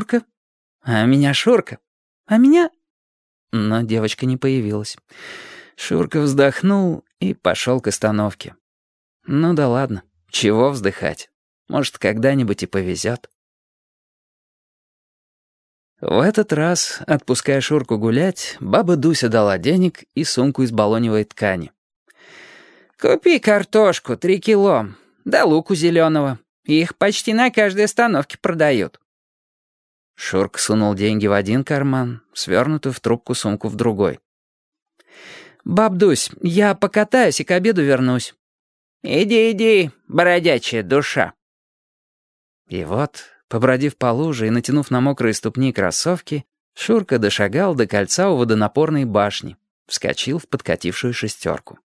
Нюрка. А меня Шурка. А меня...» Но девочка не появилась. Шурка вздохнул и пошел к остановке. «Ну да ладно, чего вздыхать? Может, когда-нибудь и повезет». В этот раз, отпуская Шурку гулять, баба Дуся дала денег и сумку из балоневой ткани. «Купи картошку, три кило, да луку зеленого. Их почти на каждой остановке продают». Шурка сунул деньги в один карман, свернутую в трубку сумку в другой. «Баб Дусь, я покатаюсь и к обеду вернусь». «Иди, иди, бродячая душа». И вот, Побродив по луже и натянув на мокрые ступни кроссовки, Шурка дошагал до кольца у водонапорной башни, вскочил в подкатившую шестерку.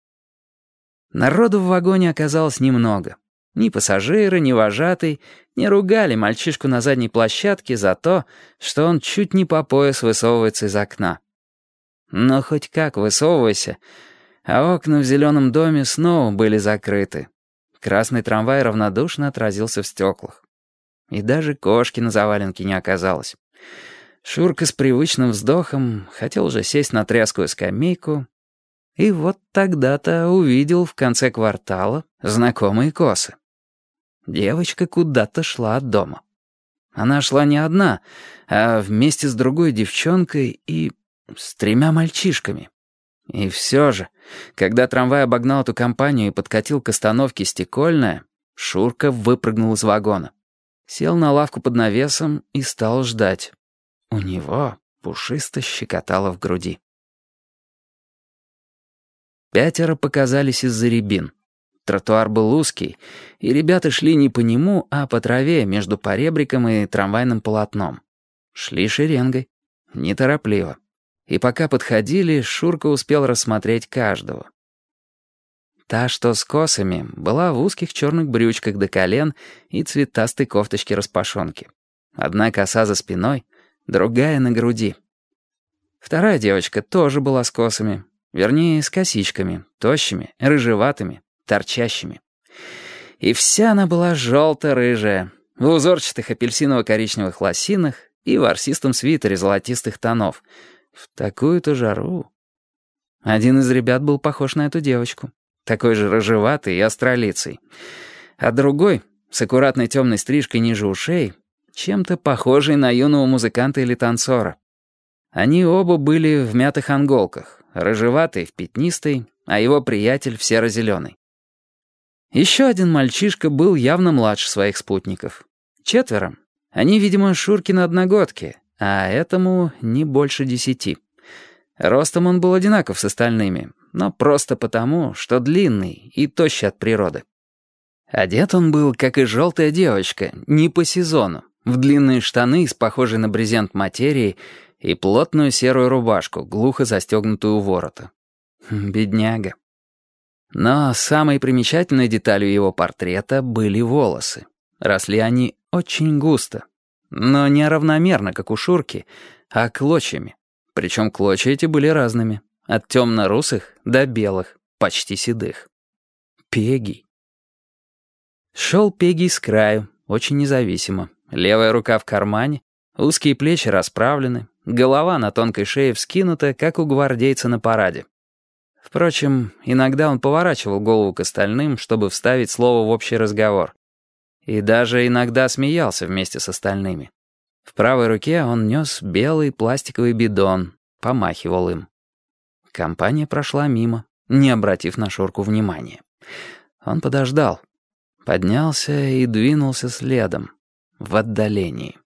Народу в вагоне оказалось немного. Ни пассажиры, ни вожатый не ругали мальчишку на задней площадке за то, что он чуть не по пояс высовывается из окна. Но хоть как высовывайся, а окна в зеленом доме снова были закрыты. Красный трамвай равнодушно отразился в стеклах. И даже кошки на заваленке не оказалось. Шурка с привычным вздохом хотел уже сесть на тряскую скамейку, и вот тогда-то увидел в конце квартала знакомые косы. Девочка куда-то шла от дома. Она шла не одна, а вместе с другой девчонкой и с тремя мальчишками. И все же, когда трамвай обогнал эту компанию и подкатил к остановке «Стекольная», Шурка выпрыгнул из вагона. Сел на лавку под навесом и стал ждать. У него пушисто щекотало в груди. Пятеро показались из-за рябин. Тротуар был узкий, и ребята шли не по нему, а по траве между поребриком и трамвайным полотном. Шли шеренгой, неторопливо. И пока подходили, Шурка успел рассмотреть каждого. Та, что с косами, была в узких черных брючках до колен и цветастой кофточке-распашонке. Одна коса за спиной, другая на груди. Вторая девочка тоже была с косами, вернее, с косичками, тощими, рыжеватыми, торчащими. И вся она была желто-рыжая, в узорчатых апельсиново-коричневых лосинах и в арсистом свитере золотистых тонов. В такую-то жару. Один из ребят был похож на эту девочку такой же рыжеватый и остролицый. А другой, с аккуратной темной стрижкой ниже ушей, чем-то похожий на юного музыканта или танцора. Они оба были в мятых анголках, рыжеватый в пятнистой, а его приятель в серо-зеленый. Еще один мальчишка был явно младше своих спутников. Четверо. Они, видимо, Шуркины одногодки, а этому не больше десяти. Ростом он был одинаков с остальными, но просто потому, что длинный и тощий от природы. Одет он был, как и желтая девочка, не по сезону, в длинные штаны из похожей на брезент материи и плотную серую рубашку, глухо застегнутую у ворота. Хм, бедняга. Но самой примечательной деталью его портрета были волосы. Росли они очень густо, но не равномерно, как у Шурки, а клочьями. Причем клочья эти были разными. От темно-русых до белых, почти седых. Пегий. Шел Пегий с краю, очень независимо. Левая рука в кармане, узкие плечи расправлены, голова на тонкой шее вскинута, как у гвардейца на параде. Впрочем, иногда он поворачивал голову к остальным, чтобы вставить слово в общий разговор. И даже иногда смеялся вместе с остальными. В правой руке он нес белый пластиковый бидон, помахивал им. Компания прошла мимо, не обратив на Шурку внимания. Он подождал, поднялся и двинулся следом, в отдалении.